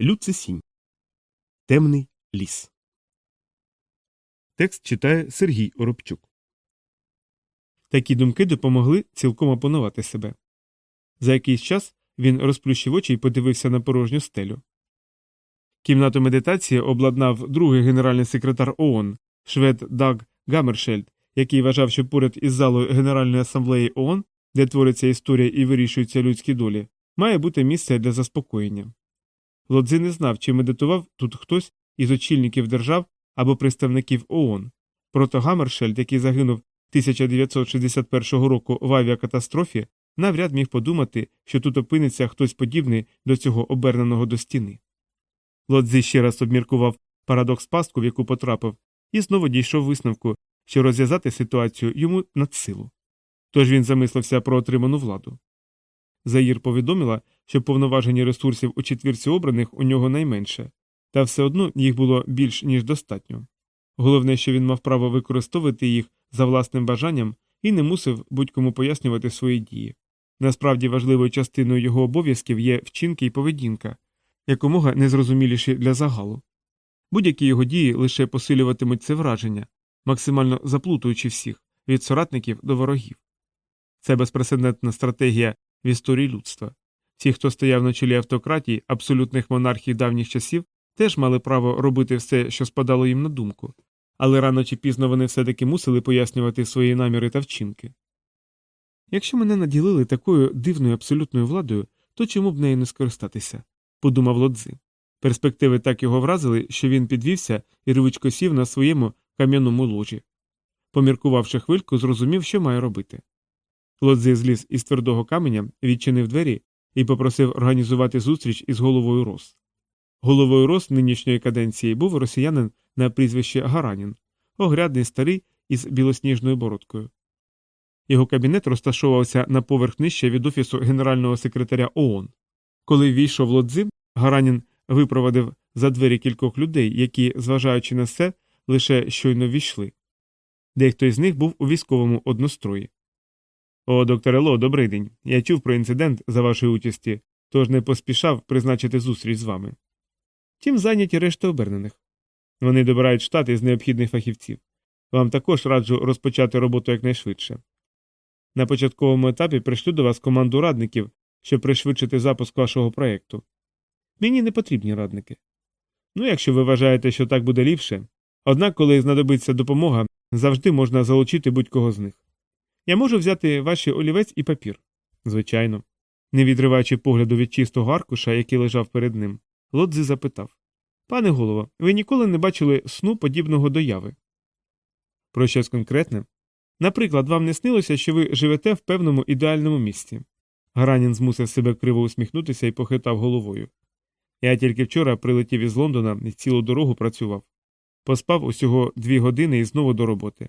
Люцисінь. Темний ліс. Текст читає Сергій Оробчук. Такі думки допомогли цілком опанувати себе. За якийсь час він розплющив очі і подивився на порожню стелю. Кімнату медитації обладнав другий генеральний секретар ООН, швед Даг Гаммершельд, який вважав, що поряд із залою Генеральної асамблеї ООН, де твориться історія і вирішуються людські долі, має бути місце для заспокоєння. Лодзи не знав, чи медитував тут хтось із очільників держав або представників ООН. Прото Гаммершельд, який загинув 1961 року в авіакатастрофі, навряд міг подумати, що тут опиниться хтось подібний до цього оберненого до стіни. Лодзи ще раз обміркував парадокс пастку, в яку потрапив, і знову дійшов висновку, що розв'язати ситуацію йому над силу. Тож він замислився про отриману владу. Заїр повідомила, що повноважені ресурсів у четвірці обраних у нього найменше, та все одно їх було більш ніж достатньо. Головне, що він мав право використовувати їх за власним бажанням і не мусив будь-кому пояснювати свої дії. Насправді важливою частиною його обов'язків є вчинки і поведінка, якомога незрозуміліші для загалу. Будь-які його дії лише посилюватимуть це враження, максимально заплутуючи всіх від соратників до ворогів. Це безпрецедентна стратегія в історії людства. Ті, хто стояв на чолі автократії, абсолютних монархій давніх часів, теж мали право робити все, що спадало їм на думку, але рано чи пізно вони все таки мусили пояснювати свої наміри та вчинки. Якщо мене наділили такою дивною абсолютною владою, то чому б нею не скористатися? подумав лодзи. Перспективи так його вразили, що він підвівся і рвучко сів на своєму кам'яному ложі. Поміркувавши хвильку, зрозумів, що має робити. Лодзи зліз із твердого каменя, відчинив двері і попросив організувати зустріч із головою Рос. Головою Рос нинішньої каденції був росіянин на прізвище Гаранін, огрядний старий із білосніжною бородкою. Його кабінет розташовувався на поверх нижче від офісу генерального секретаря ООН. Коли ввійшов лодзи, Гаранін випровадив за двері кількох людей, які, зважаючи на все, лише щойно ввійшли. Дехто із них був у військовому однострої. О, докторе Ло, добрий день. Я чув про інцидент за вашої участі, тож не поспішав призначити зустріч з вами. Тим зайняті решта обернених. Вони добирають штати з необхідних фахівців. Вам також раджу розпочати роботу якнайшвидше. На початковому етапі пришлю до вас команду радників, щоб пришвидшити запуск вашого проєкту. Мені не потрібні радники. Ну, якщо ви вважаєте, що так буде ліпше. Однак, коли знадобиться допомога, завжди можна залучити будь-кого з них. Я можу взяти ваші олівець і папір. Звичайно. Не відриваючи погляду від чистого аркуша, який лежав перед ним, Лодзи запитав Пане голово, ви ніколи не бачили сну подібного до яви? Про щось конкретне? Наприклад, вам не снилося, що ви живете в певному ідеальному місці. Гаранін змусив себе криво усміхнутися і похитав головою. Я тільки вчора прилетів із Лондона і цілу дорогу працював. Поспав усього дві години і знову до роботи.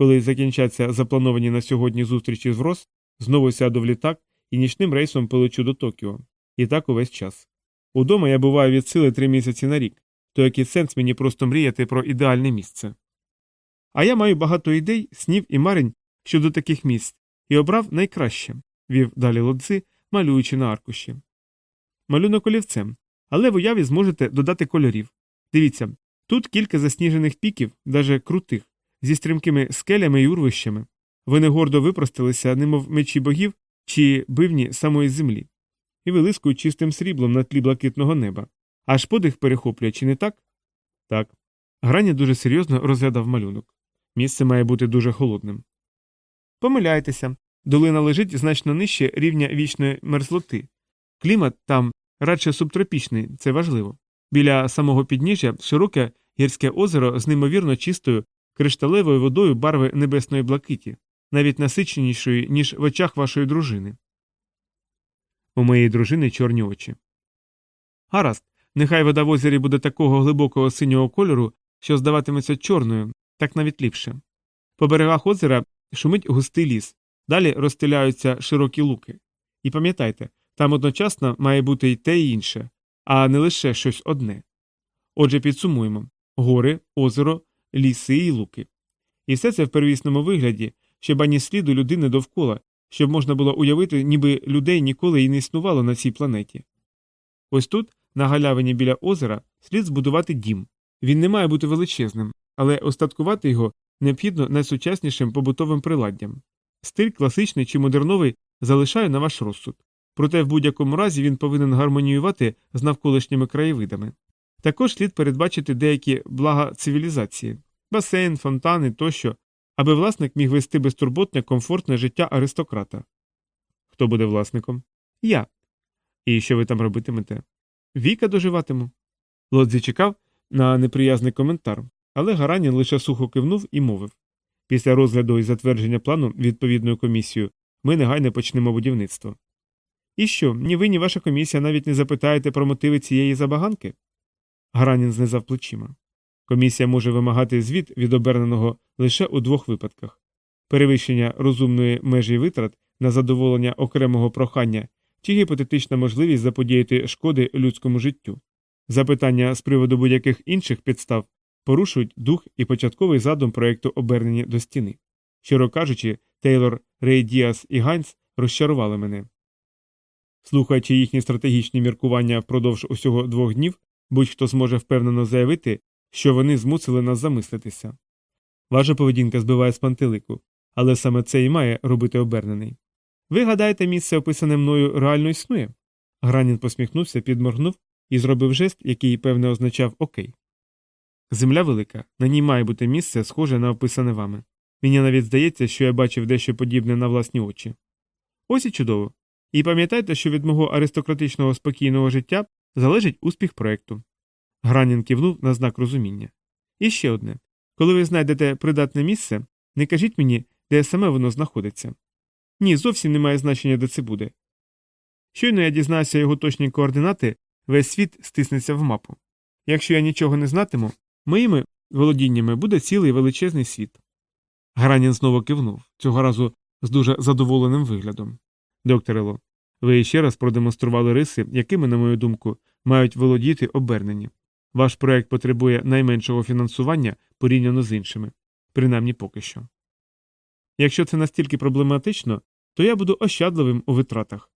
Коли закінчаться заплановані на сьогодні зустрічі з Врос, знову сяду в літак і нічним рейсом полечу до Токіо. І так увесь час. Удома я буваю від сили три місяці на рік, то який сенс мені просто мріяти про ідеальне місце. А я маю багато ідей, снів і марень щодо таких місць і обрав найкраще, вів далі лодзи, малюючи на аркуші. Малюнок олівцем, але в уяві зможете додати кольорів. Дивіться, тут кілька засніжених піків, даже крутих, зі стрімкими скелями і урвищами. Вони гордо випростилися, немов мечі богів чи бивні самої землі, і вилискують чистим сріблом на тлі блакитного неба. Аж подих перехоплює, чи не так? Так. Граня дуже серйозно розглядав малюнок. Місце має бути дуже холодним. Помиляйтеся. Долина лежить значно нижче рівня вічної мерзлоти. Клімат там радше субтропічний, це важливо. Біля самого підніжжя широке гірське озеро з неймовірно чистою кришталевою водою барви небесної блакиті, навіть насиченішої, ніж в очах вашої дружини. У моєї дружини чорні очі. Гаразд, нехай вода в озері буде такого глибокого синього кольору, що здаватиметься чорною, так навіть ліпше. По берегах озера шумить густий ліс, далі розстеляються широкі луки. І пам'ятайте, там одночасно має бути й те і інше, а не лише щось одне. Отже, підсумуємо гори, озеро, ліси і луки. І все це в первісному вигляді, щоб ані сліду людини довкола, щоб можна було уявити, ніби людей ніколи і не існувало на цій планеті. Ось тут на галявині біля озера слід збудувати дім. Він не має бути величезним, але остаткувати його необхідно найсучаснішим побутовим приладдям. Стиль класичний чи модерновий залишаю на ваш розсуд. Проте в будь-якому разі він повинен гармоніювати з навколишніми краєвидами. Також слід передбачити деякі блага цивілізації басейн, фонтани тощо, аби власник міг вести безтурботне, комфортне життя аристократа. Хто буде власником? Я. І що ви там робитимете? Віка доживатиму. Лодзі чекав на неприязний коментар, але Гаранін лише сухо кивнув і мовив після розгляду і затвердження плану відповідною комісією ми негайно почнемо будівництво. І що, ні ви, ні ваша комісія навіть не запитаєте про мотиви цієї забаганки? Гаранін знизав плечима. Комісія може вимагати звіт від оберненого лише у двох випадках перевищення розумної межі витрат на задоволення окремого прохання чи гіпотетична можливість заподіяти шкоди людському життю. Запитання з приводу будь-яких інших підстав порушують дух і початковий задум проєкту обернені до стіни. Щиро кажучи, Тейлор, Рей Діас і Ганс розчарували мене. Слухаючи їхні стратегічні міркування впродовж усього двох днів, будь-хто зможе впевнено заявити, що вони змусили нас замислитися. Ваша поведінка збиває з пантелику, але саме це і має робити обернений. Ви гадаєте, місце, описане мною, реально існує? Гранін посміхнувся, підморгнув і зробив жест, який, певне, означав Окей. Земля велика, на ній має бути місце, схоже на описане вами. Мені навіть здається, що я бачив дещо подібне на власні очі. Ось і чудово. І пам'ятайте, що від мого аристократичного спокійного життя залежить успіх проекту. Гранін кивнув на знак розуміння. І ще одне коли ви знайдете придатне місце, не кажіть мені, де саме воно знаходиться. Ні, зовсім немає значення, де це буде. Щойно я дізнаюся його точні координати, весь світ стиснеться в мапу. Якщо я нічого не знатиму, моїми володіннями буде цілий величезний світ. Гранін знову кивнув, цього разу з дуже задоволеним виглядом. Докторело, ви ще раз продемонстрували риси, якими, на мою думку, мають володіти обернені. Ваш проект потребує найменшого фінансування порівняно з іншими, принаймні поки що. Якщо це настільки проблематично, то я буду ощадливим у витратах.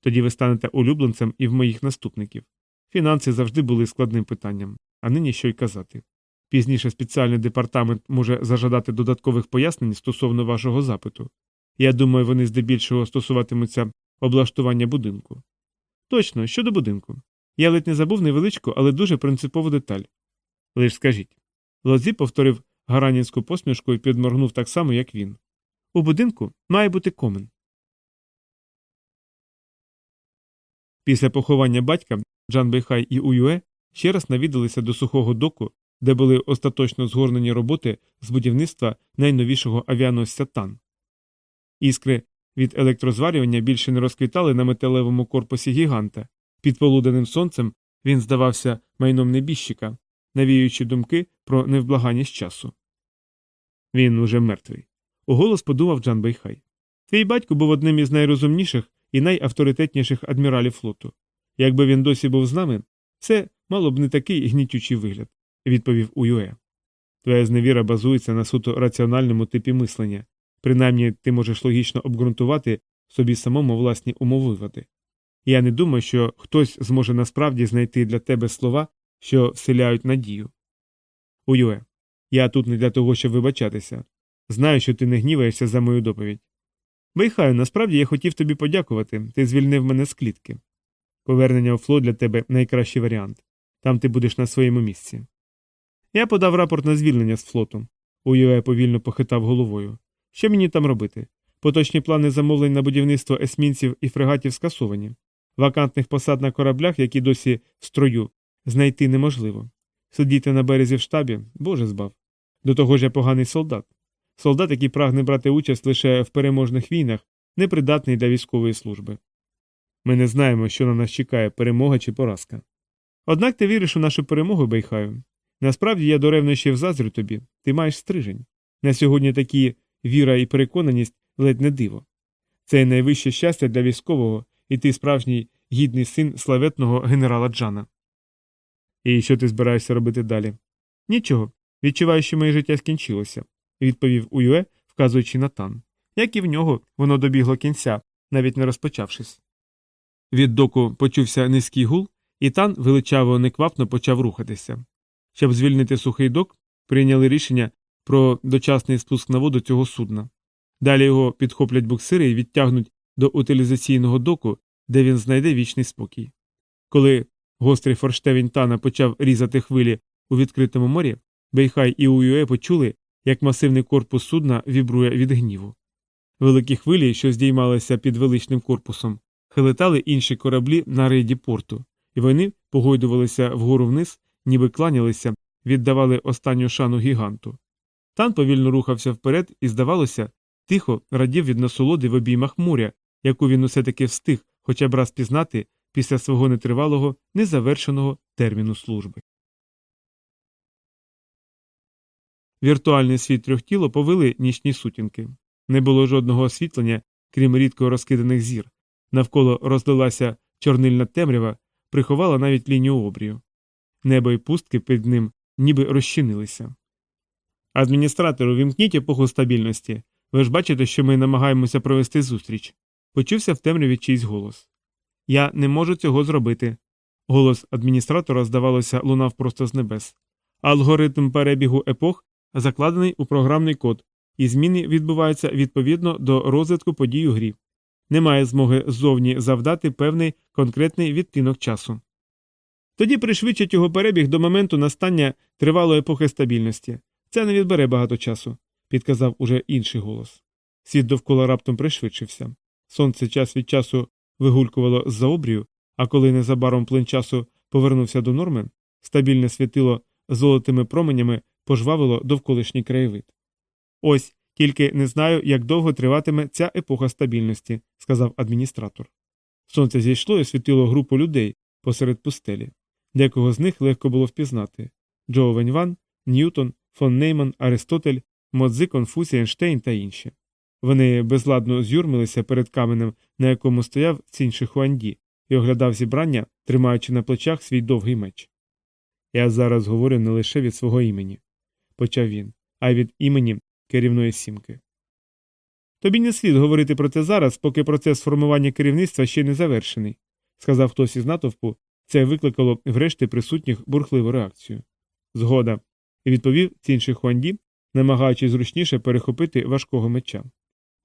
Тоді ви станете улюбленцем і в моїх наступників. Фінанси завжди були складним питанням, а нині що й казати. Пізніше спеціальний департамент може зажадати додаткових пояснень стосовно вашого запиту. Я думаю, вони здебільшого стосуватимуться облаштування будинку. Точно, щодо будинку. Я ледь не забув невеличку, але дуже принципову деталь. Лиш скажіть. Лозі повторив гаранінську посмішку і підморгнув так само, як він. У будинку має бути комен. Після поховання батька Джан Бейхай і Уюе ще раз навідалися до сухого доку, де були остаточно згорнені роботи з будівництва найновішого авіаносця Тан. Іскри від електрозварювання більше не розквітали на металевому корпусі гіганта. Під полуденним сонцем він здавався майном небіжчика, навіюючи думки про невблаганність часу. Він уже мертвий. Уголос подумав Джан Бейхай. Твій батько був одним із найрозумніших і найавторитетніших адміралів флоту. Якби він досі був з нами, це мало б не такий гнітючий вигляд, відповів Уюе. Твоя зневіра базується на суто раціональному типі мислення, принаймні ти можеш логічно обґрунтувати собі самому власні умовиводи. Я не думаю, що хтось зможе насправді знайти для тебе слова, що вселяють надію. Уюе, я тут не для того, щоб вибачатися. Знаю, що ти не гніваєшся за мою доповідь. Бейхаю, насправді я хотів тобі подякувати, ти звільнив мене з клітки. Повернення у флот для тебе найкращий варіант там ти будеш на своєму місці. Я подав рапорт на звільнення з флоту. Уюе повільно похитав головою. Що мені там робити? Поточні плани замовлень на будівництво есмінців і фрегатів скасовані. Вакантних посад на кораблях, які досі в строю, знайти неможливо. Сидіти на березі в штабі боже збав. До того ж я поганий солдат. Солдат, який прагне брати участь лише в переможних війнах, непридатний для військової служби. Ми не знаємо, що на нас чекає перемога чи поразка. Однак ти віриш у нашу перемогу, Бейхаю. Насправді я до ревнощів заздрю тобі, ти маєш стрижень. На сьогодні такі віра і переконаність ледь не диво. Це найвище щастя для військового, і ти справжній гідний син славетного генерала Джана. І що ти збираєшся робити далі? Нічого. Відчуваю, що моє життя скінчилося, відповів Уюе, вказуючи на тан. Як і в нього, воно добігло кінця, навіть не розпочавшись. Від доку почувся низький гул, і тан величаво неквапно почав рухатися. Щоб звільнити сухий док, прийняли рішення про дочасний спуск на воду цього судна. Далі його підхоплять буксири і відтягнуть до утилізаційного доку, де він знайде вічний спокій. Коли гострий форштевень тана почав різати хвилі у відкритому морі, Бейхай і Уюе почули, як масивний корпус судна вібрує від гніву. Великі хвилі, що здіймалися під величним корпусом, хилетали інші кораблі на рейді порту, і вони погойдувалися вгору вниз, ніби кланялися, віддавали останню шану гіганту. Тан повільно рухався вперед і, здавалося, тихо радів від насолоди в обіймах моря, яку він усе таки встиг хоча б раз пізнати після свого нетривалого, незавершеного терміну служби. Віртуальний світ трьохтіло повели нічні сутінки. Не було жодного освітлення, крім рідко розкиданих зір. Навколо розлилася чорнильна темрява, приховала навіть лінію обрію. Небо і пустки під ним ніби розчинилися. Адміністратору, вімкніть епоху стабільності. Ви ж бачите, що ми намагаємося провести зустріч. Почувся в темряві чийсь голос. Я не можу цього зробити. Голос адміністратора, здавалося, лунав просто з небес. Алгоритм перебігу епох закладений у програмний код, і зміни відбуваються відповідно до розвитку подій у грі. Немає змоги ззовні завдати певний конкретний відтинок часу. Тоді пришвидшить його перебіг до моменту настання тривалої епохи стабільності. Це не відбере багато часу, підказав уже інший голос. Світ довкола раптом пришвидшився. Сонце час від часу вигулькувало з за обрію, а коли незабаром плин часу повернувся до норми, стабільне світило золотими променями пожвавило довколишній краєвид. Ось тільки не знаю, як довго триватиме ця епоха стабільності, сказав адміністратор. Сонце зійшло і світило групу людей посеред пустелі. Декого з них легко було впізнати Джо Веньван, Ньютон, фон Нейман, Аристотель, Модзи, Конфусій, Ейнштейн та інші. Вони безладно з'юрмилися перед каменем, на якому стояв цінший Хуанді, і оглядав зібрання, тримаючи на плечах свій довгий меч. Я зараз говорю не лише від свого імені, почав він, а й від імені керівної сімки. Тобі не слід говорити про це зараз, поки процес формування керівництва ще не завершений, сказав хтось із натовпу, це викликало врешті присутніх бурхливу реакцію. Згода, відповів цінший Хуанді, намагаючись зручніше перехопити важкого меча.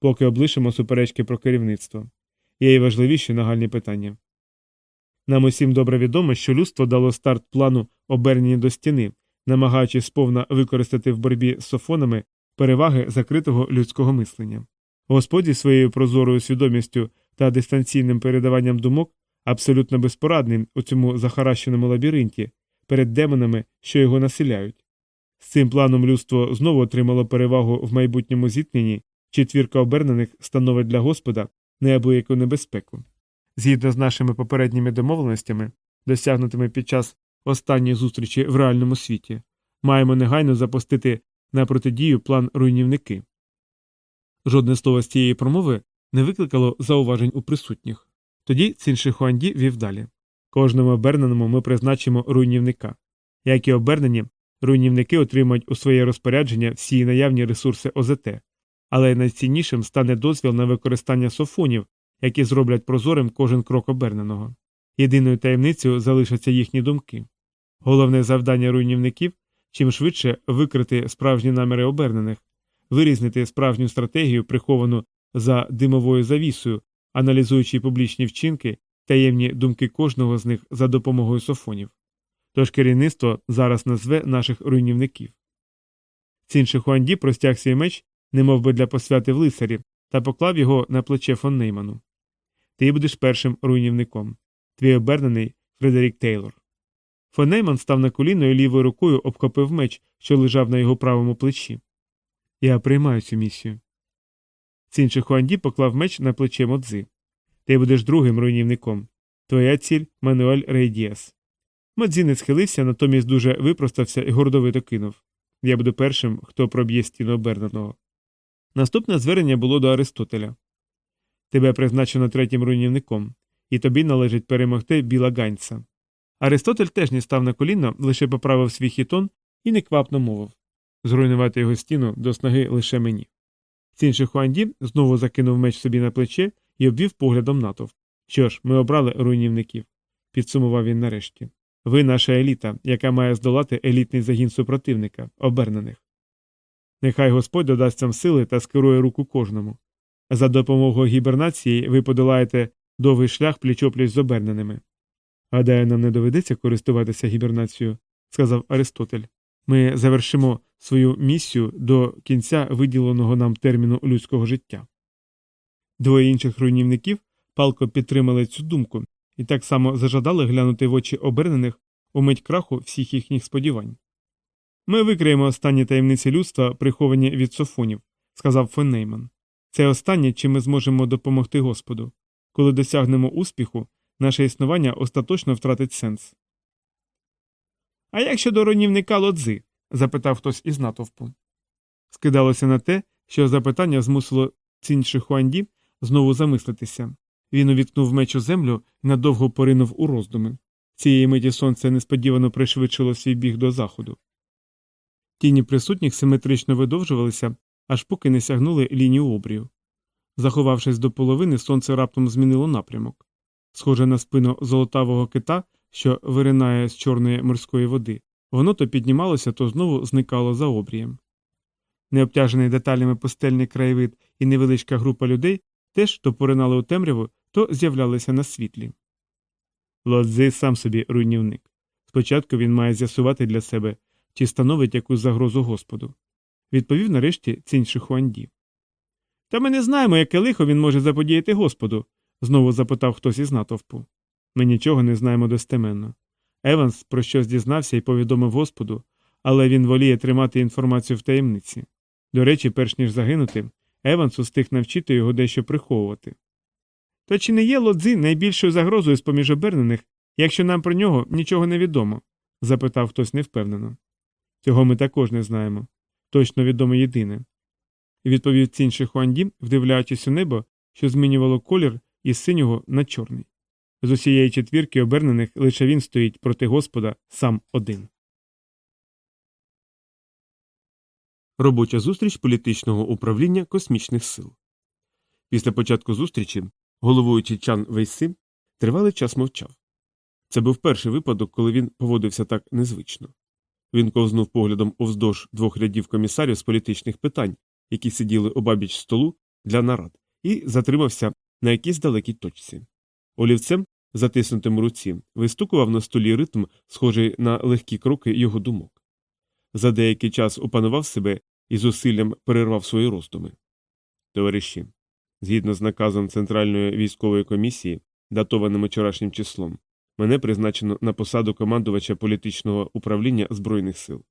Поки облишимо суперечки про керівництво. Є й важливіші нагальні питання. Нам усім добре відомо, що людство дало старт плану обернення до стіни, намагаючись сповна використати в боротьбі з софонами переваги закритого людського мислення. Господь своєю прозорою свідомістю та дистанційним передаванням думок абсолютно безпорадним у цьому захаращеному лабіринті перед демонами, що його населяють. З цим планом людство знову отримало перевагу в майбутньому зіткненні, четвірка обернених становить для Господа неабияку небезпеку. Згідно з нашими попередніми домовленостями, досягнутими під час останньої зустрічі в реальному світі, маємо негайно запустити на протидію план руйнівники. Жодне слово з цієї промови не викликало зауважень у присутніх. Тоді Цінши Хуанді вів далі. Кожному оберненому ми призначимо руйнівника. Як і обернені, руйнівники отримають у своє розпорядження всі наявні ресурси ОЗТ, але найціннішим стане дозвіл на використання софонів, які зроблять прозорим кожен крок оберненого. Єдиною таємницею залишаться їхні думки. Головне завдання руйнівників чим швидше викрити справжні наміри обернених, вирізнити справжню стратегію, приховану за димовою завісою, аналізуючи публічні вчинки, таємні думки кожного з них за допомогою софонів. Тож керівництво зараз назве наших руйнівників. Цінь Ши Хуан-ді простяг свій меч, немов би для посвяти в лицарі, та поклав його на плече фон Нейману. Ти будеш першим руйнівником. Твій обернений Фредерік Тейлор. Фон Нейман став на коліно і лівою рукою обхопив меч, що лежав на його правому плечі. Я приймаю цю місію. Цінь Ши Хуан-ді поклав меч на плече Мо-цзи. Ти будеш другим руйнівником. Твоя ціль Мануель Рей Діас. Модзі не схилився, натомість дуже випростався і гордовито кинув. Я буду першим, хто проб'є стіну оберненого. Наступне звернення було до Аристотеля. Тебе призначено третім руйнівником, і тобі належить перемогти біла ганця. Аристотель теж не став на коліно, лише поправив свій хітон і неквапно мовив зруйнувати його стіну до снаги лише мені. Цінший Хуанді знову закинув меч собі на плече і обвів поглядом натовп. Що ж, ми обрали руйнівників. підсумував він нарешті. Ви наша еліта, яка має здолати елітний загін супротивника, обернених. Нехай Господь додасть вам сили та скерує руку кожному. За допомогою гібернації ви подолаєте довгий шлях пліч-опліч з оберненими. Гадаю, нам не доведеться користуватися гібернацією, сказав Аристотель. Ми завершимо свою місію до кінця виділеного нам терміну людського життя. Двоє інших руйнівників палко підтримали цю думку і так само зажадали глянути в очі обернених у мить краху всіх їхніх сподівань. Ми викриємо останні таємниці людства, приховані від софонів, сказав фон Нейман. Це останнє, чим ми зможемо допомогти Господу. Коли досягнемо успіху, наше існування остаточно втратить сенс. А як щодо руйнівника лодзи? запитав хтось із натовпу. Скидалося на те, що запитання змусило цінши Хуанді знову замислитися. Він увіткнув меч у землю надовго поринув у роздуми. Цієї миті сонце несподівано пришвидшило свій біг до заходу. Тіні присутніх симетрично видовжувалися, аж поки не сягнули лінію обрію. Заховавшись до половини, сонце раптом змінило напрямок. Схоже на спину золотавого кита, що виринає з чорної морської води, воно то піднімалося, то знову зникало за обрієм. Необтяжений деталями пустельний краєвид і невеличка група людей теж то поринали у темряву, то з'являлися на світлі. Лодзи сам собі руйнівник. Спочатку він має з'ясувати для себе, чи становить якусь загрозу Господу. Відповів нарешті цінь Хуанді. Та ми не знаємо, яке лихо він може заподіяти Господу, знову запитав хтось із натовпу. Ми нічого не знаємо достеменно. Еванс про щось дізнався і повідомив Господу, але він воліє тримати інформацію в таємниці. До речі, перш ніж загинути, Еванс устиг навчити його дещо приховувати. То чи не є лодзи найбільшою загрозою з поміж обернених, якщо нам про нього нічого не відомо? запитав хтось невпевнено. Цього ми також не знаємо. Точно відомо єдине. Відповів цінший Хуанді, вдивляючись у небо, що змінювало колір із синього на чорний. З усієї четвірки обернених лише він стоїть проти Господа сам один. Робоча зустріч політичного управління космічних сил. Після початку зустрічі головуючий Чан Вейси тривалий час мовчав. Це був перший випадок, коли він поводився так незвично. Він ковзнув поглядом уздовж двох рядів комісарів з політичних питань, які сиділи обабіч столу для нарад, і затримався на якійсь далекій точці. Олівцем, затиснутим у руці, вистукував на столі ритм, схожий на легкі кроки його думок. За деякий час опанував себе і зусиллям перервав свої роздуми. Товариші, згідно з наказом Центральної військової комісії, датованим вчорашнім числом, мене призначено на посаду командувача політичного управління Збройних сил.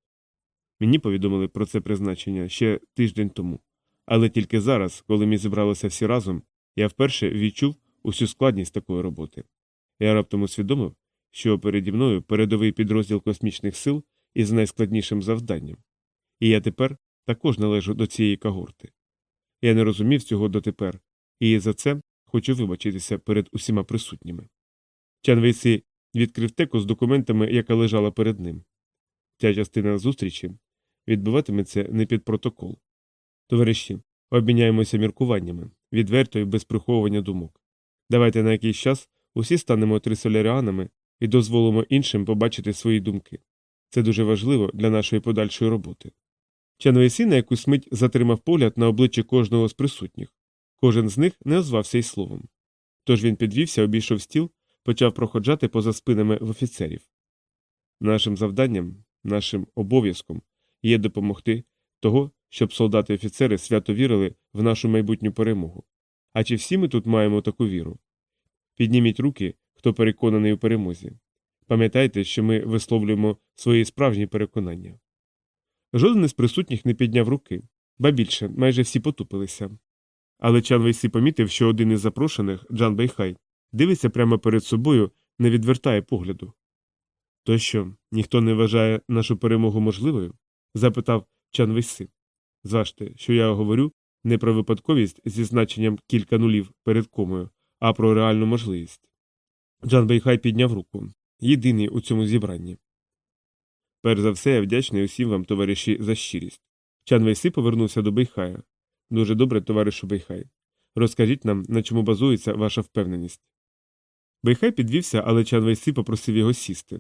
Мені повідомили про це призначення ще тиждень тому, але тільки зараз, коли ми зібралися всі разом, я вперше відчув усю складність такої роботи. Я раптом усвідомив, що переді мною передовий підрозділ космічних сил із найскладнішим завданням, і я тепер також належу до цієї когорти. Я не розумів цього дотепер, і за це хочу вибачитися перед усіма присутніми. Чан Вейсі відкрив теку з документами, яка лежала перед ним. Ця частина зустрічі відбуватиметься не під протокол. Товариші, обміняємося міркуваннями, відверто і без приховування думок. Давайте на якийсь час усі станемо трисоляріанами і дозволимо іншим побачити свої думки. Це дуже важливо для нашої подальшої роботи. Чан Вейсі на якусь мить затримав погляд на обличчі кожного з присутніх. Кожен з них не озвався й словом. Тож він підвівся, обійшов стіл, почав проходжати поза спинами в офіцерів. Нашим завданням, нашим обов'язком є допомогти того, щоб солдати офіцери свято вірили в нашу майбутню перемогу. А чи всі ми тут маємо таку віру? Підніміть руки, хто переконаний у перемозі. Пам'ятайте, що ми висловлюємо свої справжні переконання. Жоден із присутніх не підняв руки, ба більше, майже всі потупилися. Але Чан Вейсі помітив, що один із запрошених, Джан Бейхай, дивиться прямо перед собою, не відвертає погляду. То що, ніхто не вважає нашу перемогу можливою? запитав Чан Вейси. Зважте, що я говорю не про випадковість зі значенням кілька нулів перед комою, а про реальну можливість. Джан Бейхай підняв руку, єдиний у цьому зібранні. Перш за все, я вдячний усім вам, товариші, за щирість. Чан Вейси повернувся до Бейхая. Дуже добре, товаришу Бейхай. Розкажіть нам, на чому базується ваша впевненість. Бейхай підвівся, але Чан Вейси попросив його сісти.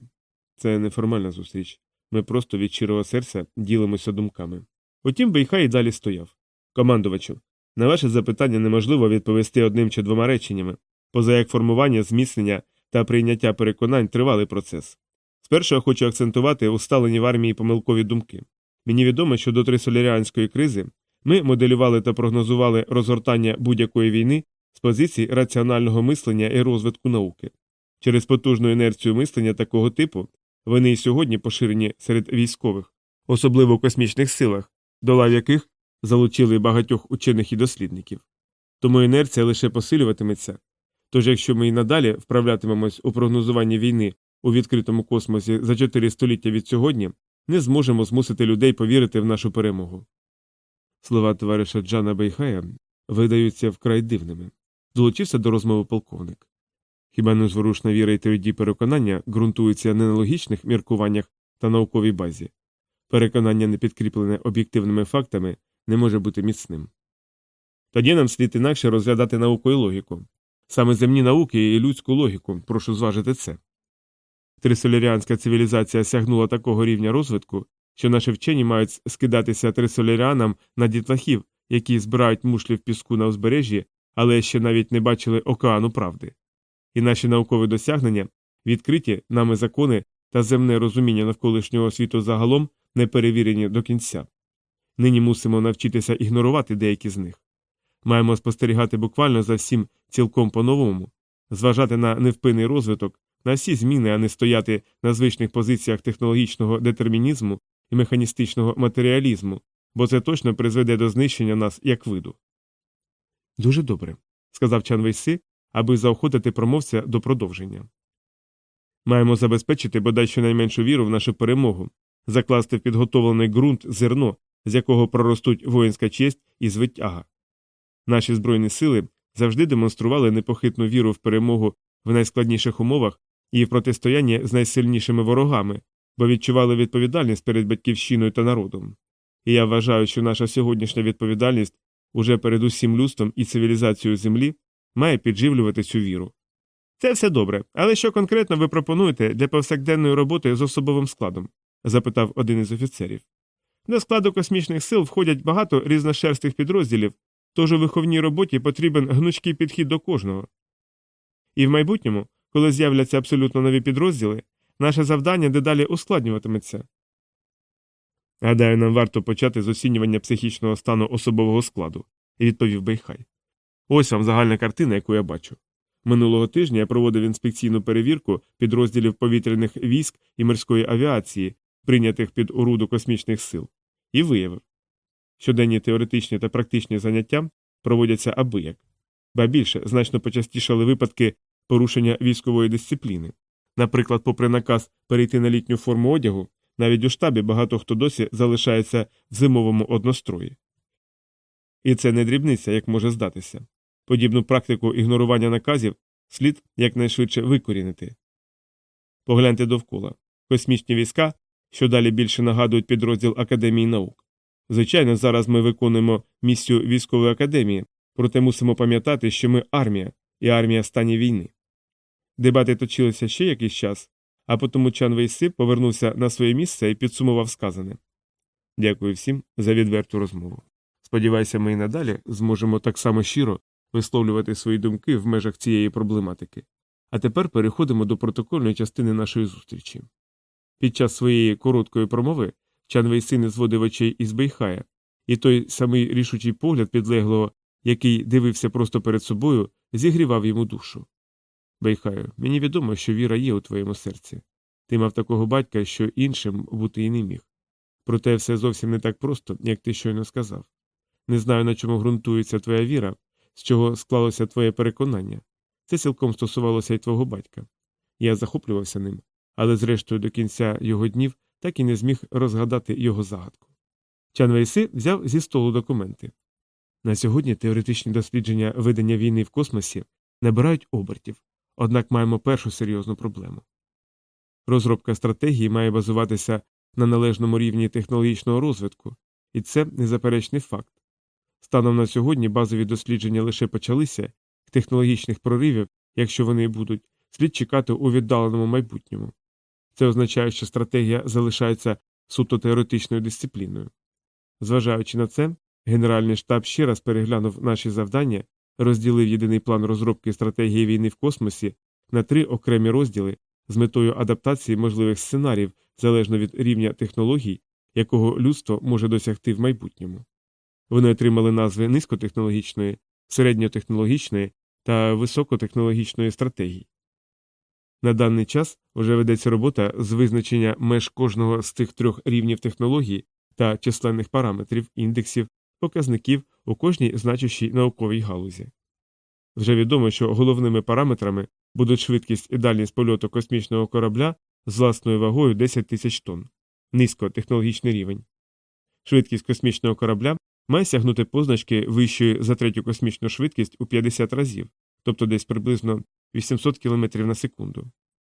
Це неформальна зустріч. Ми просто від щирого серця ділимося думками. Утім, Бейхай і далі стояв. Командувачу, на ваше запитання неможливо відповісти одним чи двома реченнями, поза як формування, зміцнення та прийняття переконань тривалий процес. Спершу я хочу акцентувати усталені в армії помилкові думки. Мені відомо, що до трисоляріанської кризи ми моделювали та прогнозували розгортання будь-якої війни з позицій раціонального мислення і розвитку науки. Через потужну інерцію мислення такого типу вони і сьогодні поширені серед військових, особливо в космічних силах, до лав яких залучили багатьох учених і дослідників. Тому інерція лише посилюватиметься. Тож, якщо ми і надалі вправлятимемось у прогнозуванні війни у відкритому космосі за чотири століття від сьогодні, не зможемо змусити людей повірити в нашу перемогу. Слова товариша Джана Бейхая видаються вкрай дивними. Долучився до розмови полковник. Хіба незворушна віра і тверді переконання ґрунтуються не на логічних міркуваннях та науковій базі. Переконання, не підкріплене об'єктивними фактами, не може бути міцним. Тоді нам слід інакше розглядати науку і логіку. Саме земні науки і людську логіку, прошу зважити це. Трисоляріанська цивілізація сягнула такого рівня розвитку, що наші вчені мають скидатися трисоляріанам на дітлахів, які збирають мушлі в піску на узбережжі, але ще навіть не бачили океану правди. І наші наукові досягнення, відкриті нами закони та земне розуміння навколишнього світу загалом не перевірені до кінця. Нині мусимо навчитися ігнорувати деякі з них. Маємо спостерігати буквально за всім цілком по-новому, зважати на невпинний розвиток, на всі зміни, а не стояти на звичних позиціях технологічного детермінізму і механістичного матеріалізму, бо це точно призведе до знищення нас як виду. Дуже добре, сказав Чан Вейси, аби заохотити промовця до продовження. Маємо забезпечити бодай щонайменшу віру в нашу перемогу, закласти в підготовлений ґрунт зерно, з якого проростуть воїнська честь і звитяга. Наші збройні сили завжди демонстрували непохитну віру в перемогу в найскладніших умовах і в протистоянні з найсильнішими ворогами, бо відчували відповідальність перед батьківщиною та народом. І я вважаю, що наша сьогоднішня відповідальність уже перед усім людством і цивілізацією Землі має підживлювати цю віру. Це все добре, але що конкретно ви пропонуєте для повсякденної роботи з особовим складом? запитав один із офіцерів. До складу космічних сил входять багато різношерстих підрозділів, тож у виховній роботі потрібен гнучкий підхід до кожного. І в майбутньому, коли з'являться абсолютно нові підрозділи, наше завдання дедалі ускладнюватиметься. Гадаю, нам варто почати з оцінювання психічного стану особового складу, відповів Бейхай. Ось вам загальна картина, яку я бачу. Минулого тижня я проводив інспекційну перевірку підрозділів повітряних військ і морської авіації, прийнятих під оруду космічних сил, і виявив, щоденні теоретичні та практичні заняття проводяться абияк, ба більше значно почастішали випадки порушення військової дисципліни. Наприклад, попри наказ перейти на літню форму одягу, навіть у штабі багато хто досі залишається в зимовому однострої. І це не дрібниця, як може здатися. Подібну практику ігнорування наказів слід якнайшвидше викорінити. Погляньте довкола космічні війська, що далі більше нагадують підрозділ Академії наук. Звичайно, зараз ми виконуємо місію військової академії, проте мусимо пам'ятати, що ми армія, і армія стані війни. Дебати точилися ще якийсь час, а потім Чан Вейси повернувся на своє місце і підсумував сказане. Дякую всім за відверту розмову. Сподіваюся, ми і надалі зможемо так само щиро висловлювати свої думки в межах цієї проблематики. А тепер переходимо до протокольної частини нашої зустрічі. Під час своєї короткої промови Чан Вейси не зводив очей із Бейхая, і той самий рішучий погляд підлеглого, який дивився просто перед собою, зігрівав йому душу. Бейхаю, мені відомо, що віра є у твоєму серці. Ти мав такого батька, що іншим бути і не міг. Проте все зовсім не так просто, як ти щойно сказав. Не знаю, на чому ґрунтується твоя віра, з чого склалося твоє переконання. Це цілком стосувалося й твого батька. Я захоплювався ним, але зрештою до кінця його днів так і не зміг розгадати його загадку. Чан Вейси взяв зі столу документи. На сьогодні теоретичні дослідження ведення війни в космосі набирають обертів, однак маємо першу серйозну проблему. Розробка стратегії має базуватися на належному рівні технологічного розвитку, і це незаперечний факт. Станом на сьогодні базові дослідження лише почалися, технологічних проривів, якщо вони будуть, слід чекати у віддаленому майбутньому. Це означає, що стратегія залишається суто теоретичною дисципліною. Зважаючи на це, Генеральний штаб ще раз переглянув наші завдання, розділив єдиний план розробки стратегії війни в космосі на три окремі розділи з метою адаптації можливих сценаріїв залежно від рівня технологій, якого людство може досягти в майбутньому. Вони отримали назви низькотехнологічної, середньотехнологічної та високотехнологічної стратегії. На даний час вже ведеться робота з визначення меж кожного з тих трьох рівнів технології та численних параметрів, індексів, показників у кожній значущій науковій галузі. Вже відомо, що головними параметрами будуть швидкість і дальність польоту космічного корабля з власною вагою 10 тисяч тонн, низькотехнологічний рівень. Швидкість космічного корабля має сягнути позначки вищої за третю космічну швидкість у 50 разів, тобто десь приблизно 800 км на секунду.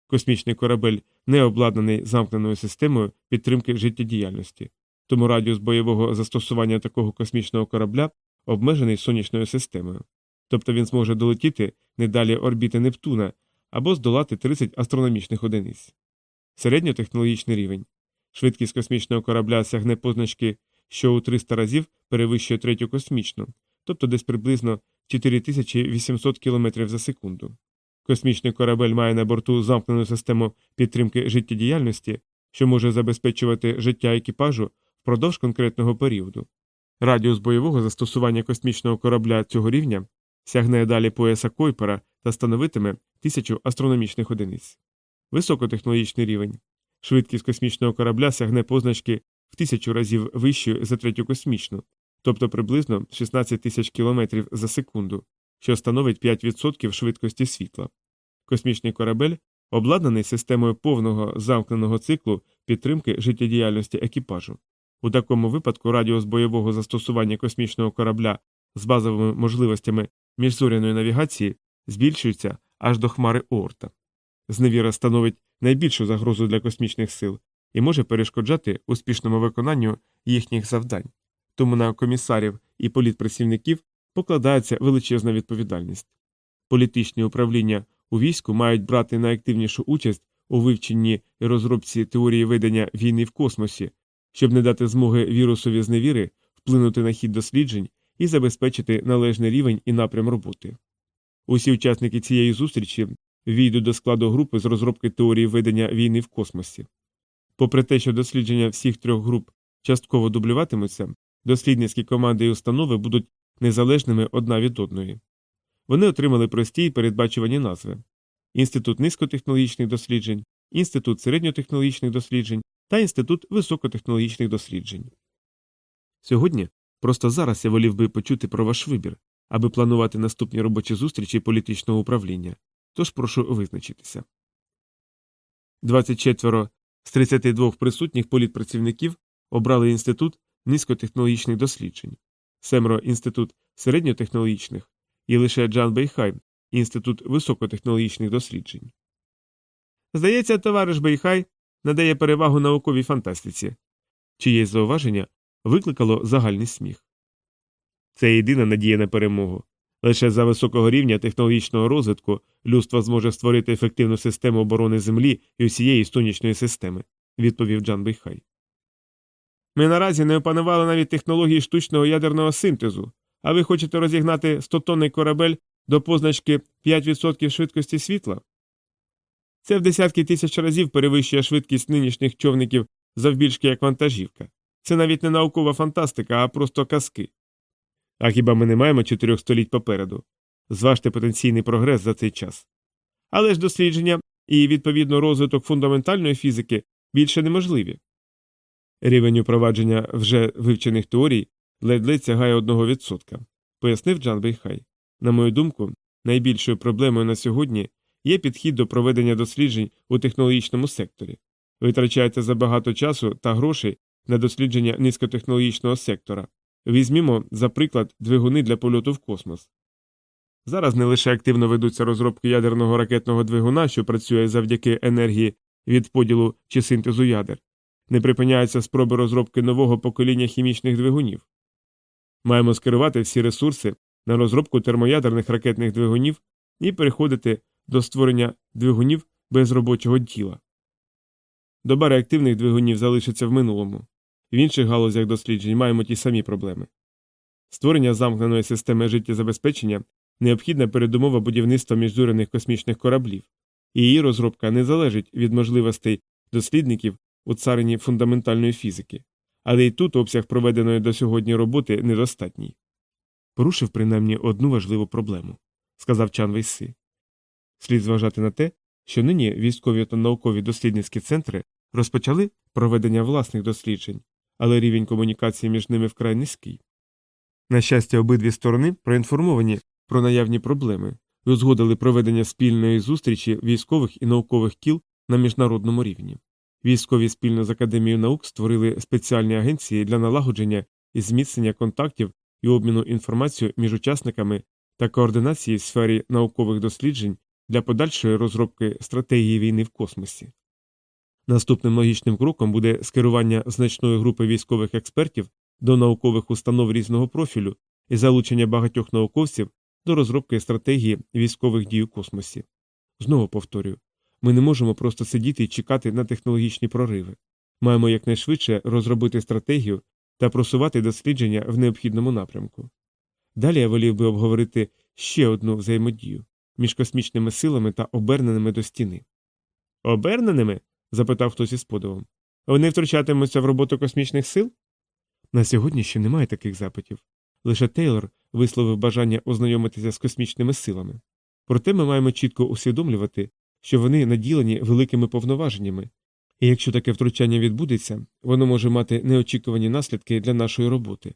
Космічний корабель не обладнаний замкненою системою підтримки життєдіяльності, тому радіус бойового застосування такого космічного корабля обмежений сонячною системою, тобто він зможе долетіти не далі орбіти Нептуна або здолати 30 астрономічних одиниць. Середньотехнологічний рівень. Швидкість космічного корабля сягне позначки, що у 300 разів перевищує третю космічну, тобто десь приблизно 4800 км за секунду. Космічний корабель має на борту замкнену систему підтримки життєдіяльності, що може забезпечувати життя екіпажу впродовж конкретного періоду. Радіус бойового застосування космічного корабля цього рівня сягне далі пояса Койпера та становитиме тисячу астрономічних одиниць. Високотехнологічний рівень. Швидкість космічного корабля сягне позначки в тисячу разів вищою за третю космічну, тобто приблизно 16 тисяч кілометрів за секунду, що становить 5% швидкості світла. Космічний корабель обладнаний системою повного замкненого циклу підтримки життєдіяльності екіпажу. У такому випадку радіус бойового застосування космічного корабля з базовими можливостями міжзоряної навігації збільшується аж до хмари Оорта. Зневіра становить найбільшу загрозу для космічних сил і може перешкоджати успішному виконанню їхніх завдань, тому на комісарів і політпрацівників покладається величезна відповідальність. Політичні управління у війську мають брати найактивнішу участь у вивченні і розробці теорії ведення війни в космосі, щоб не дати змоги вірусові зневіри вплинути на хід досліджень і забезпечити належний рівень і напрям роботи. Усі учасники цієї зустрічі війдуть до складу групи з розробки теорії ведення війни в космосі. Попри те, що дослідження всіх трьох груп частково дублюватимуться, дослідницькі команди і установи будуть незалежними одна від одної. Вони отримали прості й передбачувані назви Інститут низькотехнологічних досліджень, Інститут середньотехнологічних досліджень та Інститут високотехнологічних досліджень. Сьогодні просто зараз я волів би почути про ваш вибір, аби планувати наступні робочі зустрічі політичного управління. Тож прошу визначитися. 24 з 32 присутніх політпрацівників обрали Інститут низькотехнологічних досліджень, семеро інститут середньотехнологічних і лише Джан Бейхай, Інститут високотехнологічних досліджень. Здається, товариш Бейхай надає перевагу науковій фантастиці, чиєсь зауваження викликало загальний сміх. Це єдина надія на перемогу. Лише за високого рівня технологічного розвитку людство зможе створити ефективну систему оборони Землі і усієї сонячної системи, відповів Джан Бейхай. Ми наразі не опанували навіть технології штучного ядерного синтезу, а ви хочете розігнати 100-тонний корабель до позначки 5% швидкості світла? Це в десятки тисяч разів перевищує швидкість нинішніх човників завбільшки як вантажівка. Це навіть не наукова фантастика, а просто казки. А хіба ми не маємо чотирьох століть попереду? Зважте потенційний прогрес за цей час. Але ж дослідження і, відповідно, розвиток фундаментальної фізики більше неможливі. Рівень упровадження вже вивчених теорій ледь-ледь сягає 1%, пояснив Джан Бейхай. На мою думку, найбільшою проблемою на сьогодні є підхід до проведення досліджень у технологічному секторі. Витрачається забагато часу та грошей на дослідження низькотехнологічного сектора. Візьмімо, за приклад, двигуни для польоту в космос. Зараз не лише активно ведуться розробки ядерного ракетного двигуна, що працює завдяки енергії від поділу чи синтезу ядер, не припиняються спроби розробки нового покоління хімічних двигунів. Маємо скерувати всі ресурси на розробку термоядерних ракетних двигунів і переходити до створення двигунів без робочого тіла. Доба реактивних двигунів залишиться в минулому. В інших галузях досліджень маємо ті самі проблеми. Створення замкненої системи життєзабезпечення необхідна передумова будівництва міжзоряних космічних кораблів, і її розробка не залежить від можливостей дослідників у царині фундаментальної фізики, але й тут обсяг проведеної до сьогодні роботи недостатній. Порушив принаймні одну важливу проблему, сказав Чан Вейси. Слід зважати на те, що нині військові та наукові дослідницькі центри розпочали проведення власних досліджень, але рівень комунікації між ними вкрай низький. На щастя, обидві сторони проінформовані про наявні проблеми і узгодили проведення спільної зустрічі військових і наукових кіл на міжнародному рівні. Військові спільно з Академією наук створили спеціальні агенції для налагодження і зміцнення контактів і обміну інформацією між учасниками та координації в сфері наукових досліджень для подальшої розробки стратегії війни в космосі. Наступним логічним кроком буде скерування значної групи військових експертів до наукових установ різного профілю і залучення багатьох науковців до розробки стратегії військових дій у космосі. Знову повторюю, ми не можемо просто сидіти і чекати на технологічні прориви. Маємо якнайшвидше розробити стратегію та просувати дослідження в необхідному напрямку. Далі я волів би обговорити ще одну взаємодію між космічними силами та оберненими до стіни. Оберненими? запитав хтось із подивом. Вони втручатимуться в роботу космічних сил? На сьогодні ще немає таких запитів. Лише Тейлор висловив бажання ознайомитися з космічними силами. Проте ми маємо чітко усвідомлювати, що вони наділені великими повноваженнями, і якщо таке втручання відбудеться, воно може мати неочікувані наслідки для нашої роботи.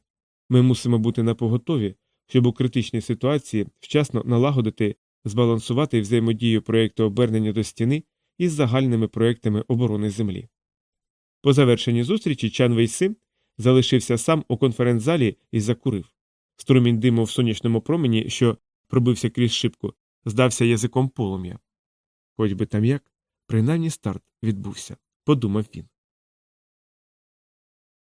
Ми мусимо бути напоготові, щоб у критичній ситуації вчасно налагодити, збалансувати взаємодію проєкту обернення до стіни із загальними проєктами оборони Землі. По завершенні зустрічі Чан Вейси залишився сам у конференц-залі і закурив. Струмінь диму в сонячному промені, що пробився крізь шибку, здався язиком полум'я. Хоч би там як, принаймні старт відбувся, подумав він.